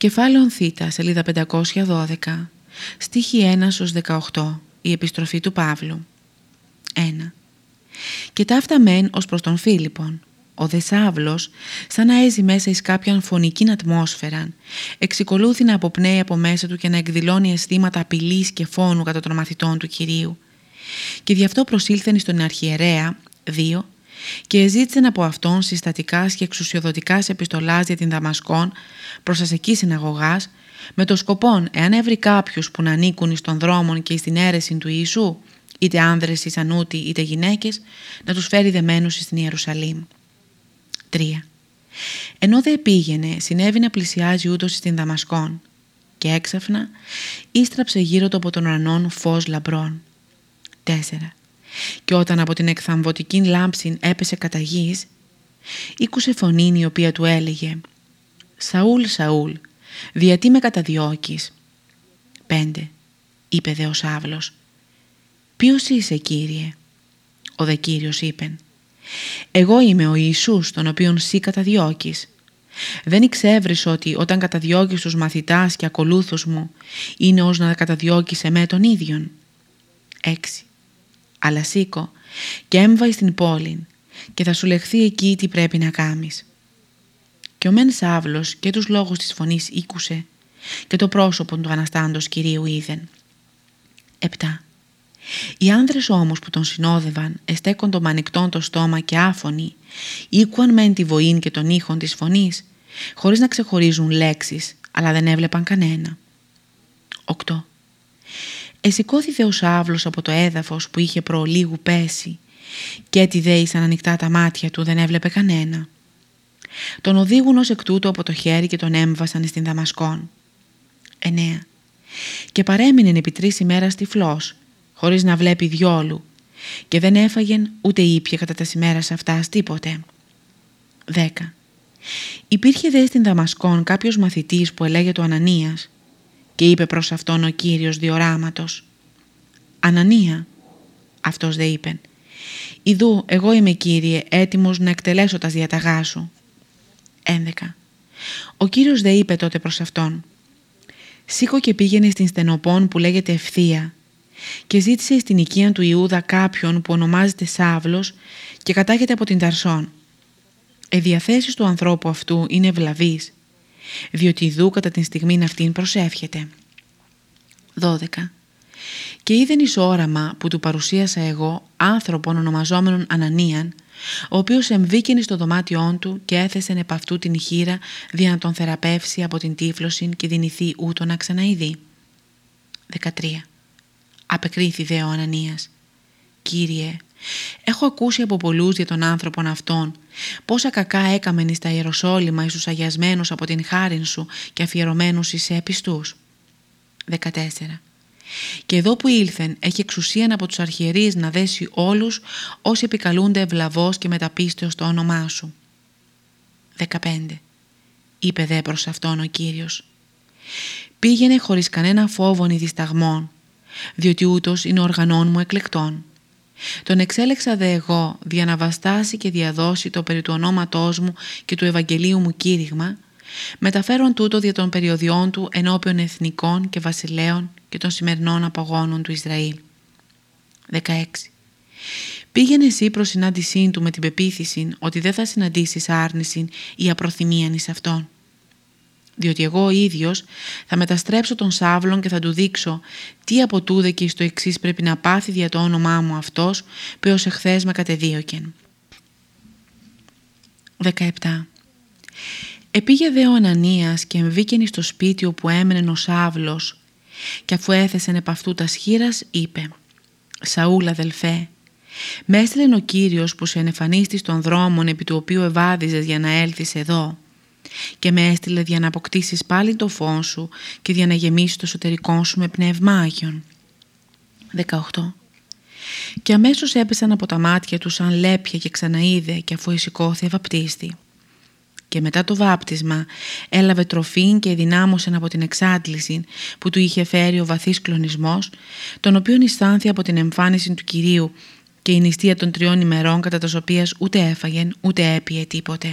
Κεφάλαιο Θ, σελίδα 512, στίχη 1 18, η επιστροφή του Παύλου. 1. Και ταύτα μεν ως προς τον Φίλιππον. Ο Δεσάβλος, σαν να έζει μέσα εις κάποιαν φωνική ατμόσφαιρα, εξικολούθη να αποπνέει από μέσα του και να εκδηλώνει αισθήματα απειλής και φόνου κατά των μαθητών του Κυρίου. Και γι' αυτό προσήλθεν στον αρχιερέα, 2, και ζήτησαν από αυτόν συστατικά και εξουσιοδοτικά επιστολάς για την Δαμασκόν προς ασεκή συναγωγάς με το σκοπό εάν έβρει κάποιου που να ανήκουν στον δρόμο και στην αίρεση του Ιησού είτε άνδρες εις ανούτοι είτε γυναίκες να τους φέρει δεμένους στην Ιερουσαλήμ. 3. Ενώ δεν πήγαινε συνέβη να πλησιάζει ούτως στην Δαμασκόν και έξαφνα ίστραψε γύρω του από τον ουρανόν φως λαμπρών. 4 και όταν από την εκθαμβωτική λάμψη έπεσε κατά γης, ήκουσε φωνή η οποία του έλεγε «Σαούλ, Σαούλ, διατί με καταδιώκεις» 5. Είπε δε ο Σάβλος «Ποιος είσαι Κύριε» Ο δε Κύριος είπε «Εγώ είμαι ο Ιησούς τον οποίον σύ καταδιώκεις» Δεν εξεύρεις ότι όταν καταδιώκεις τους μαθητάς και ακολούθους μου είναι ως να καταδιώκεις εμέ τον ίδιον. 6 αλλά σήκω και έμβαει στην πόλη και θα σου λεχθεί εκεί τι πρέπει να κάμεις. Και ο μεν Σάβλος και τους λόγους της φωνής ήκουσε και το πρόσωπο του Αναστάντος Κυρίου είδεν. 7. Οι άνδρες όμως που τον συνόδευαν εστέκοντο με ανοιχτόν το στόμα και άφωνοι ήκουαν μεν τη βοήν και τον ήχον της φωνής χωρίς να ξεχωρίζουν λέξεις αλλά δεν έβλεπαν κανένα. 8. Εσηκώθηκε ο Σάβλος από το έδαφος που είχε προλίγου πέσει και έτσι δέησαν ανοιχτά τα μάτια του δεν έβλεπε κανένα. Τον οδήγουν ως εκ τούτου από το χέρι και τον έμβασαν στην Δαμασκόν. 9. Και παρέμεινε επί τρεις ημέρας τυφλός, χωρίς να βλέπει διόλου και δεν έφαγεν ούτε ήπια κατά τα ημέρας αυτά τίποτε. 10. Υπήρχε δε στην Δαμασκόν κάποιος μαθητής που ελέγεται ο Ανανίας και είπε προς αυτόν ο Κύριος διοράματος «Ανανία» αυτός δε είπε «Ιδού εγώ είμαι Κύριε έτοιμος να εκτελέσω τα διαταγά σου». 11. Ο Κύριος δε είπε τότε προς αυτόν «Σήκω και πήγαινε στην στενοπών που λέγεται Ευθεία και ζήτησε στην οικία του Ιούδα κάποιον που ονομάζεται Σάβλος και κατάγεται από την Ταρσόν. Οι διαθέσεις του ανθρώπου αυτού είναι βλαβείς διότι δού κατά την στιγμή αυτήν προσεύχεται. 12. Και είδεν εις όραμα που του παρουσίασα εγώ άνθρωπον ονομαζόμενον Ανανίαν, ο οποίος εμβήκαινε στο δωμάτιόν του και έθεσε επ' αυτού την χείρα δια να τον θεραπεύσει από την τύφλωση και δυνηθεί ούτω να ξαναειδεί. 13. Απεκρίθη δε ο Ανανίας. Κύριε, Έχω ακούσει από πολλούς για τον άνθρωπον αυτόν πόσα κακά έκαμεν στα Ιεροσόλυμα εις τους αγιασμένους από την χάριν σου και αφιερωμένους εις επιστούς. 14. Και εδώ που ήλθεν έχει εξουσίαν από τους αρχιερείς να δέσει όλους όσοι επικαλούνται ευλαβώς και μεταπίστεως το όνομά σου. 15. Είπε δε προς αυτόν ο Κύριος. Πήγαινε χωρίς κανένα φόβον ή δισταγμόν, διότι ούτως είναι οργανών μου εκλεκτών τον εξέλεξα δε εγώ δια να βαστάσει και διαδώσει το περί του ονόματός μου και του Ευαγγελίου μου κήρυγμα, μεταφέρον τούτο δια των περιοδιών του ενώπιον εθνικών και βασιλέων και των σημερινών απογόνων του Ισραήλ. 16. Πήγαινε εσύ προς συνάντησή του με την πεποίθηση ότι δεν θα συναντήσεις άρνηση ή απροθυμίαν εις αυτόν διότι εγώ ο ίδιος θα μεταστρέψω τον Σάβλον και θα του δείξω τι από τούδε και στο εξής πρέπει να πάθει δια το όνομά μου αυτός που έως εχθές με κατεδίωκεν. 17. Επήγε δε ο Ανανίας και εμβήκεν στο σπίτι όπου έμενε ο Σάβλος και αφού έθεσεν επ' αυτού τας σχήρας είπε «Σαούλ αδελφέ, με έστειλεν ο Κύριος που σε ενεφανίστης στον δρόμο επί του οποίου ευάδιζες για να έλθεις εδώ και με έστειλε για να αποκτήσεις πάλι το φως σου και για να γεμίσεις το εσωτερικό σου με πνεύμα Άγιον. 18. Και αμέσως έπεσαν από τα μάτια τους σαν λέπια και ξαναείδε και αφού εισηκώθη βαπτίστη. Και μετά το βάπτισμα έλαβε τροφή και δυνάμωσε από την εξάντληση που του είχε φέρει ο βαθύς κλονισμός, τον οποίον αισθάνθη από την εμφάνιση του Κυρίου και η νηστεία των τριών ημερών κατά τα οποίας ούτε έφαγεν ούτε έπιε τίποτε.